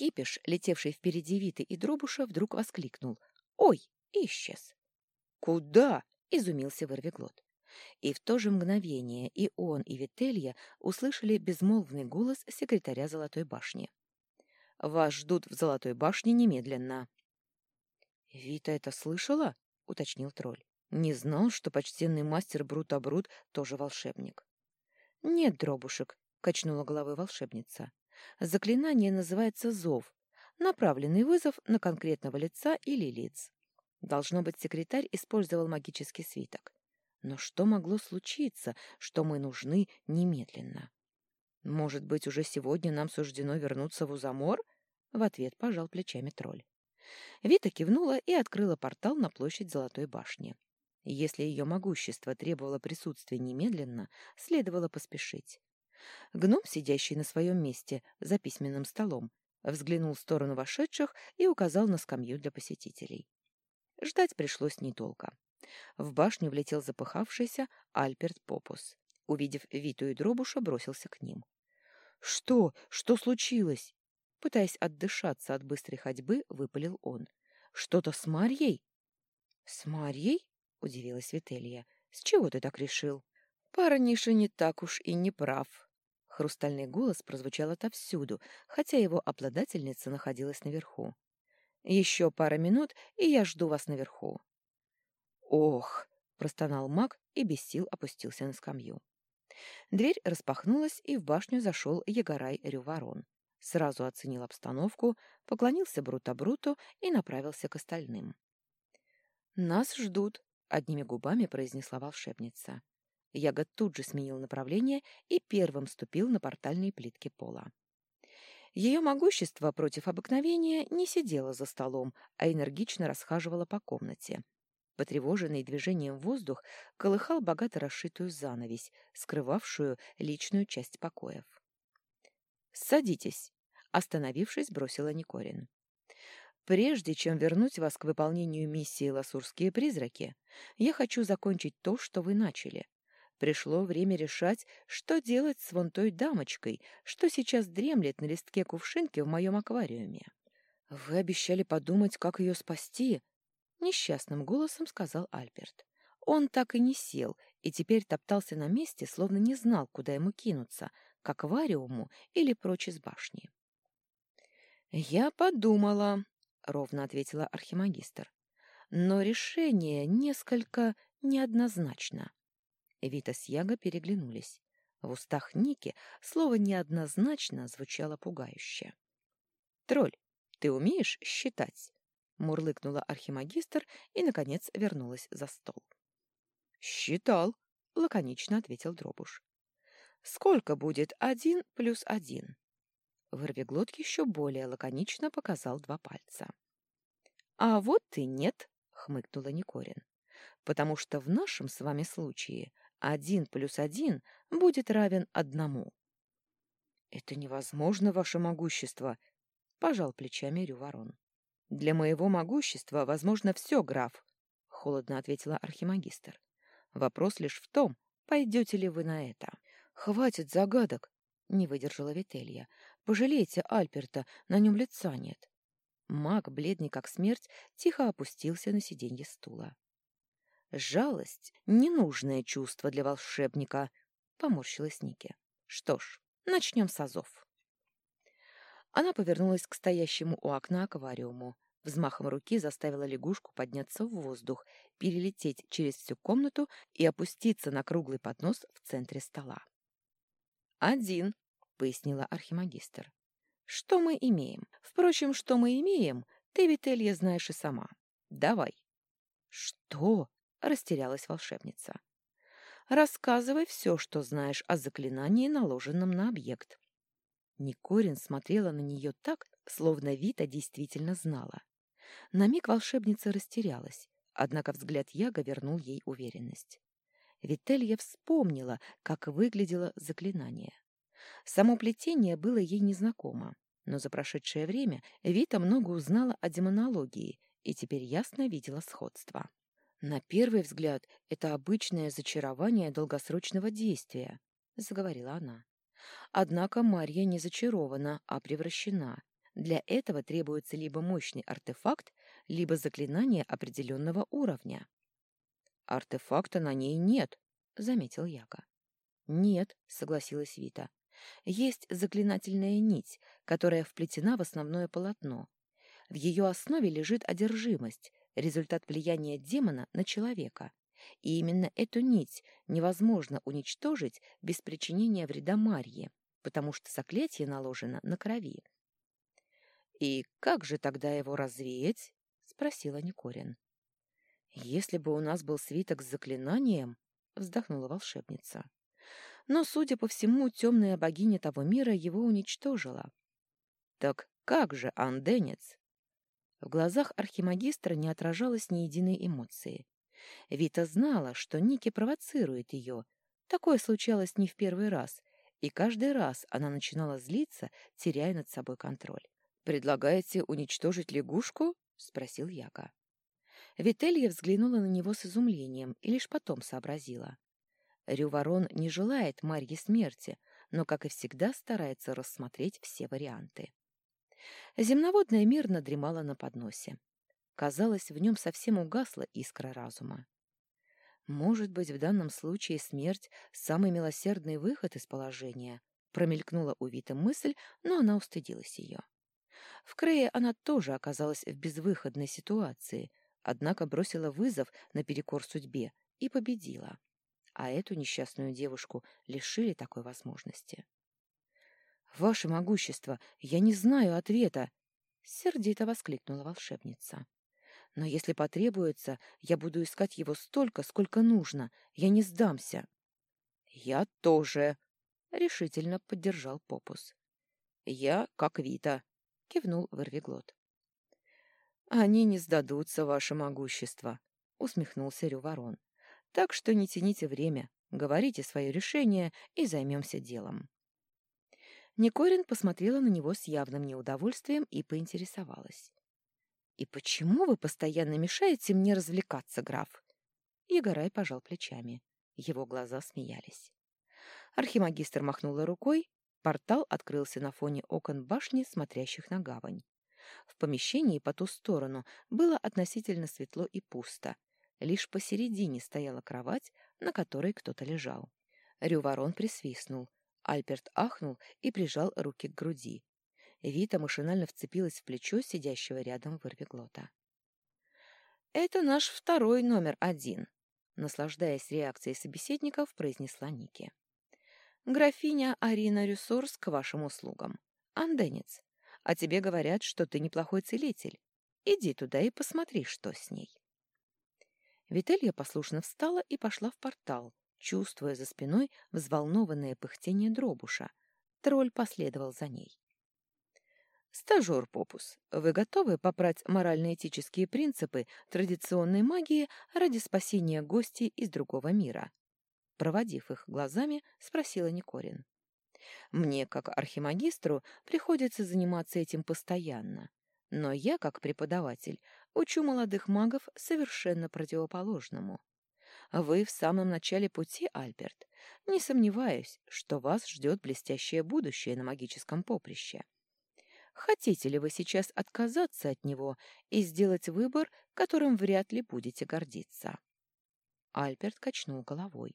Кипиш, летевший впереди Виты и Дробуша, вдруг воскликнул. «Ой!» и исчез. «Куда?» — изумился Вырвиглот. И в то же мгновение и он, и Вителья услышали безмолвный голос секретаря Золотой башни. «Вас ждут в Золотой башне немедленно». «Вита это слышала?» — уточнил тролль. «Не знал, что почтенный мастер Брут-Абрут тоже волшебник». «Нет, дробушек», — качнула головой волшебница. «Заклинание называется «Зов», направленный вызов на конкретного лица или лиц. Должно быть, секретарь использовал магический свиток. Но что могло случиться, что мы нужны немедленно? Может быть, уже сегодня нам суждено вернуться в Узамор? В ответ пожал плечами тролль. Вита кивнула и открыла портал на площадь Золотой башни. Если ее могущество требовало присутствия немедленно, следовало поспешить. Гном, сидящий на своем месте за письменным столом, взглянул в сторону вошедших и указал на скамью для посетителей. Ждать пришлось недолго. В башню влетел запыхавшийся Альберт Попус. Увидев Виту и Дробуша, бросился к ним. «Что? Что случилось?» Пытаясь отдышаться от быстрой ходьбы, выпалил он. «Что-то с Марьей?» «С Марьей?» — удивилась Вителья. «С чего ты так решил?» «Парниша не так уж и не прав». Хрустальный голос прозвучал отовсюду, хотя его обладательница находилась наверху. «Еще пара минут, и я жду вас наверху». «Ох!» — простонал маг и без сил опустился на скамью. Дверь распахнулась, и в башню зашел Егорай Рюворон. Сразу оценил обстановку, поклонился Брута-Бруту и направился к остальным. «Нас ждут», — одними губами произнесла волшебница. Ягод тут же сменил направление и первым ступил на портальные плитки пола. Ее могущество против обыкновения не сидело за столом, а энергично расхаживало по комнате, Потревоженный движением воздух колыхал богато расшитую занавесь, скрывавшую личную часть покоев. «Садитесь!» — остановившись, бросила Никорин. «Прежде чем вернуть вас к выполнению миссии «Ласурские призраки», я хочу закончить то, что вы начали. Пришло время решать, что делать с вон той дамочкой, что сейчас дремлет на листке кувшинки в моем аквариуме. Вы обещали подумать, как ее спасти, Несчастным голосом сказал Альберт. Он так и не сел и теперь топтался на месте, словно не знал, куда ему кинуться, к аквариуму или прочь из башни. «Я подумала», — ровно ответила архимагистр. «Но решение несколько неоднозначно». Вита с Яго переглянулись. В устах Ники слово «неоднозначно» звучало пугающе. «Тролль, ты умеешь считать?» мурлыкнула архимагистр и, наконец, вернулась за стол. «Считал», — лаконично ответил Дробуш. «Сколько будет один плюс один?» Вырвиглот еще более лаконично показал два пальца. «А вот и нет», — хмыкнула Никорин, «потому что в нашем с вами случае один плюс один будет равен одному». «Это невозможно, ваше могущество», — пожал плечами Рюворон. «Для моего могущества возможно все, граф», — холодно ответила архимагистр. «Вопрос лишь в том, пойдете ли вы на это». «Хватит загадок», — не выдержала Вителья. «Пожалейте Альперта, на нем лица нет». Маг, бледный как смерть, тихо опустился на сиденье стула. «Жалость — ненужное чувство для волшебника», — поморщилась Ники. «Что ж, начнем с азов». Она повернулась к стоящему у окна аквариуму. Взмахом руки заставила лягушку подняться в воздух, перелететь через всю комнату и опуститься на круглый поднос в центре стола. «Один», — пояснила архимагистр. «Что мы имеем? Впрочем, что мы имеем, ты, Вителья, знаешь и сама. Давай». «Что?» — растерялась волшебница. «Рассказывай все, что знаешь о заклинании, наложенном на объект. Никорин смотрела на нее так, словно Вита действительно знала. На миг волшебница растерялась, однако взгляд Яга вернул ей уверенность. Вителья вспомнила, как выглядело заклинание. Само плетение было ей незнакомо, но за прошедшее время Вита много узнала о демонологии и теперь ясно видела сходство. «На первый взгляд это обычное зачарование долгосрочного действия», — заговорила она. Однако Марья не зачарована, а превращена. Для этого требуется либо мощный артефакт, либо заклинание определенного уровня. «Артефакта на ней нет», — заметил Яка. «Нет», — согласилась Вита. «Есть заклинательная нить, которая вплетена в основное полотно. В ее основе лежит одержимость, результат влияния демона на человека. И именно эту нить невозможно уничтожить без причинения вреда Марье, потому что заклятие наложено на крови. «И как же тогда его развеять?» — спросила Никорин. «Если бы у нас был свиток с заклинанием», — вздохнула волшебница. Но, судя по всему, темная богиня того мира его уничтожила. «Так как же, Анденец?» В глазах архимагистра не отражалось ни единой эмоции. Вита знала, что Ники провоцирует ее. Такое случалось не в первый раз, и каждый раз она начинала злиться, теряя над собой контроль. «Предлагаете уничтожить лягушку?» — спросил Яка. Вителья взглянула на него с изумлением и лишь потом сообразила. Рюворон не желает Марье смерти, но, как и всегда, старается рассмотреть все варианты. Земноводная мирно дремала на подносе. Казалось, в нем совсем угасла искра разума. Может быть, в данном случае смерть — самый милосердный выход из положения, промелькнула у Виты мысль, но она устыдилась ее. В Крее она тоже оказалась в безвыходной ситуации, однако бросила вызов наперекор судьбе и победила. А эту несчастную девушку лишили такой возможности. «Ваше могущество, я не знаю ответа!» — сердито воскликнула волшебница. «Но если потребуется, я буду искать его столько, сколько нужно. Я не сдамся». «Я тоже», — решительно поддержал Попус. «Я как Вита», — кивнул Ворвиглот. «Они не сдадутся, ваше могущество», — усмехнулся Рюворон. «Так что не тяните время, говорите свое решение и займемся делом». Никорин посмотрела на него с явным неудовольствием и поинтересовалась. «И почему вы постоянно мешаете мне развлекаться, граф?» Егорай пожал плечами. Его глаза смеялись. Архимагистр махнула рукой, портал открылся на фоне окон башни, смотрящих на гавань. В помещении по ту сторону было относительно светло и пусто. Лишь посередине стояла кровать, на которой кто-то лежал. Рюворон присвистнул. Альберт ахнул и прижал руки к груди. Вита машинально вцепилась в плечо сидящего рядом вырвиглота. «Это наш второй номер один», — наслаждаясь реакцией собеседников, произнесла Ники. «Графиня Арина Рюсорс к вашим услугам. Анденец, а тебе говорят, что ты неплохой целитель. Иди туда и посмотри, что с ней». Вителья послушно встала и пошла в портал, чувствуя за спиной взволнованное пыхтение дробуша. Тролль последовал за ней. «Стажер Попус, вы готовы попрать морально-этические принципы традиционной магии ради спасения гостей из другого мира?» Проводив их глазами, спросила Никорин. «Мне, как архимагистру, приходится заниматься этим постоянно, но я, как преподаватель, учу молодых магов совершенно противоположному. Вы в самом начале пути, Альберт. Не сомневаюсь, что вас ждет блестящее будущее на магическом поприще. Хотите ли вы сейчас отказаться от него и сделать выбор, которым вряд ли будете гордиться?» Альберт качнул головой.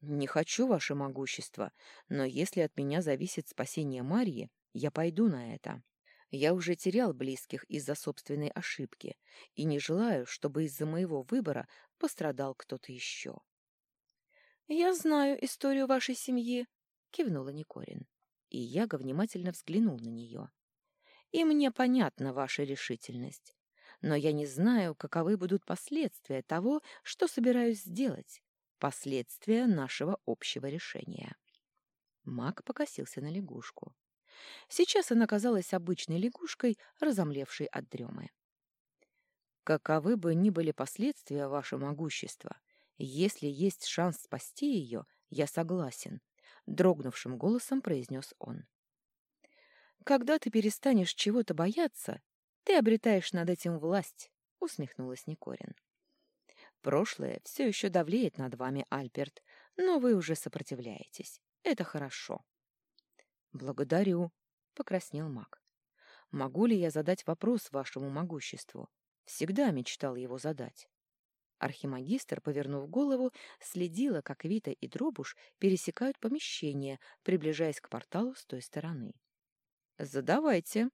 «Не хочу ваше могущество, но если от меня зависит спасение Марьи, я пойду на это. Я уже терял близких из-за собственной ошибки и не желаю, чтобы из-за моего выбора пострадал кто-то еще». «Я знаю историю вашей семьи», — кивнула Никорин. И Яга внимательно взглянул на нее. И мне понятна ваша решительность. Но я не знаю, каковы будут последствия того, что собираюсь сделать. Последствия нашего общего решения. Маг покосился на лягушку. Сейчас она казалась обычной лягушкой, разомлевшей от дремы. Каковы бы ни были последствия ваше могущества, если есть шанс спасти ее, я согласен, — дрогнувшим голосом произнес он. Когда ты перестанешь чего-то бояться, ты обретаешь над этим власть, — усмехнулась Никорин. Прошлое все еще давлеет над вами, Альберт, но вы уже сопротивляетесь. Это хорошо. Благодарю, — покраснел маг. Могу ли я задать вопрос вашему могуществу? Всегда мечтал его задать. Архимагистр, повернув голову, следила, как Вита и Дробуш пересекают помещение, приближаясь к порталу с той стороны. «Задавайте.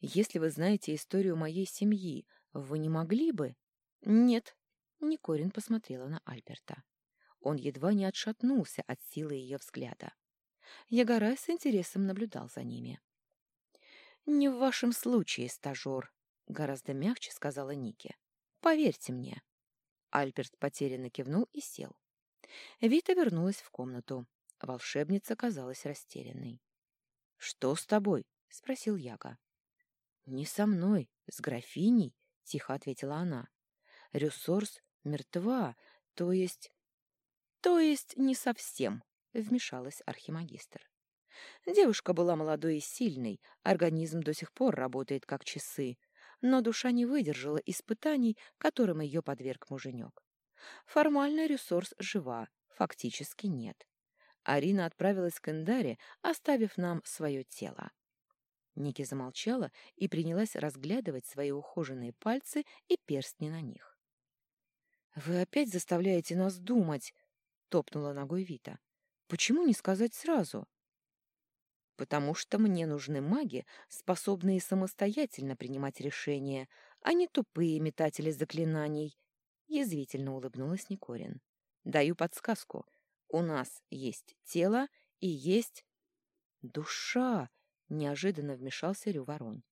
Если вы знаете историю моей семьи, вы не могли бы...» «Нет», — Никорин посмотрела на Альберта. Он едва не отшатнулся от силы ее взгляда. Ягорай с интересом наблюдал за ними. «Не в вашем случае, стажер», — гораздо мягче сказала Нике. «Поверьте мне». Альберт потерянно кивнул и сел. Вита вернулась в комнату. Волшебница казалась растерянной. «Что с тобой?» — спросил Яга. «Не со мной, с графиней», — тихо ответила она. «Рюсорс мертва, то есть...» «То есть не совсем», — вмешалась архимагистр. Девушка была молодой и сильной, организм до сих пор работает как часы, но душа не выдержала испытаний, которым ее подверг муженек. Формально ресурс жива, фактически нет. Арина отправилась к Эндаре, оставив нам свое тело. Ники замолчала и принялась разглядывать свои ухоженные пальцы и перстни на них. «Вы опять заставляете нас думать!» — топнула ногой Вита. «Почему не сказать сразу?» потому что мне нужны маги, способные самостоятельно принимать решения, а не тупые метатели заклинаний. Язвительно улыбнулась Никорин. Даю подсказку. У нас есть тело и есть... Душа! Неожиданно вмешался Рюворон.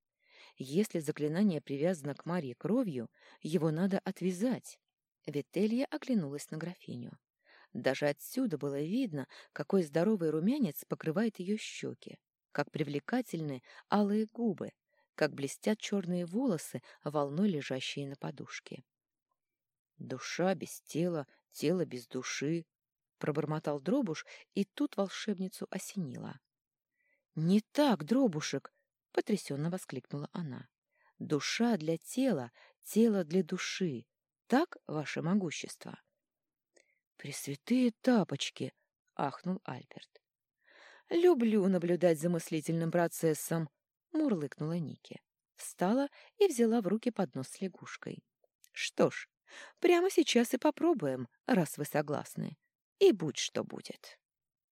Если заклинание привязано к Марье кровью, его надо отвязать. Вителья оглянулась на графиню. Даже отсюда было видно, какой здоровый румянец покрывает ее щеки, как привлекательны алые губы, как блестят черные волосы, волной лежащие на подушке. «Душа без тела, тело без души», — пробормотал Дробуш, и тут волшебницу осенило. «Не так, Дробушек!» — потрясенно воскликнула она. «Душа для тела, тело для души. Так ваше могущество?» «Пресвятые тапочки!» — ахнул Альберт. «Люблю наблюдать за мыслительным процессом», — мурлыкнула Ники. Встала и взяла в руки поднос с лягушкой. «Что ж, прямо сейчас и попробуем, раз вы согласны. И будь что будет».